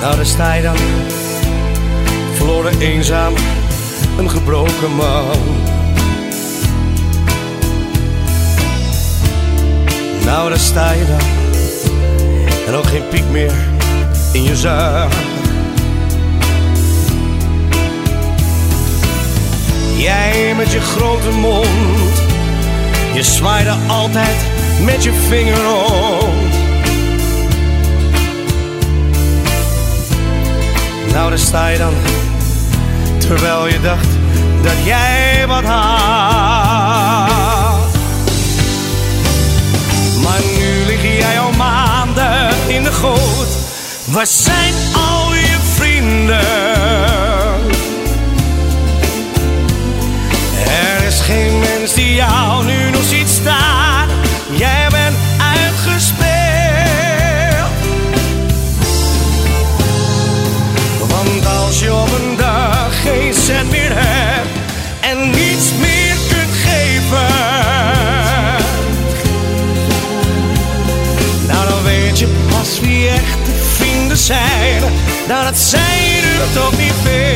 Nou, daar sta je dan, verloren eenzaam, een gebroken man. Nou, daar sta je dan, en ook geen piek meer in je zak. Jij met je grote mond, je zwaaide altijd met je vinger rond. Nou, sta je dan, terwijl je dacht dat jij wat had. Maar nu lig jij al maanden in de goot. Waar zijn al je vrienden? Er is geen mens die jou nu als je op een dag geen cent meer hebt en niets meer kunt geven. Nou, dan weet je pas wie echte vrienden zijn. Nou, dat zijn er toch niet veel.